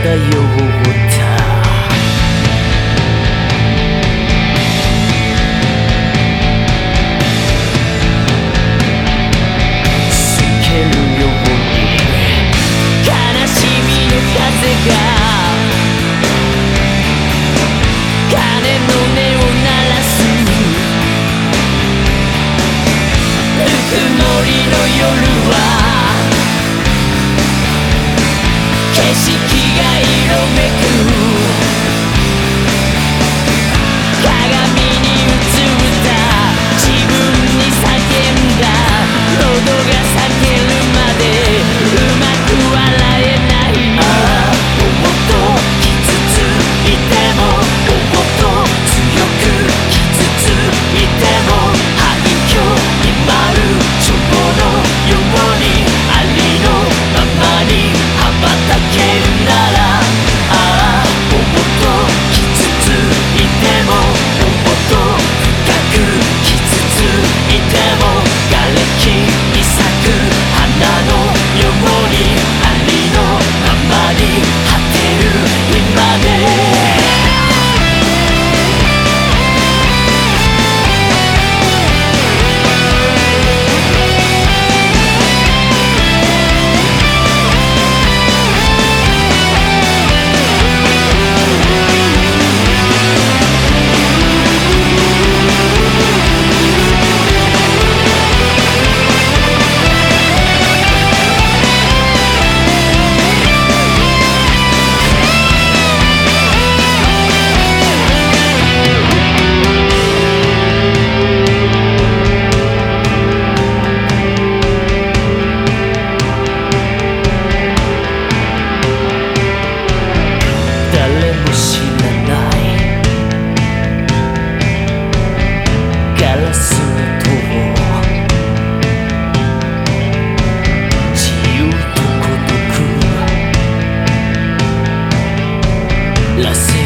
透けるように悲しみの風が曇りの夜を Los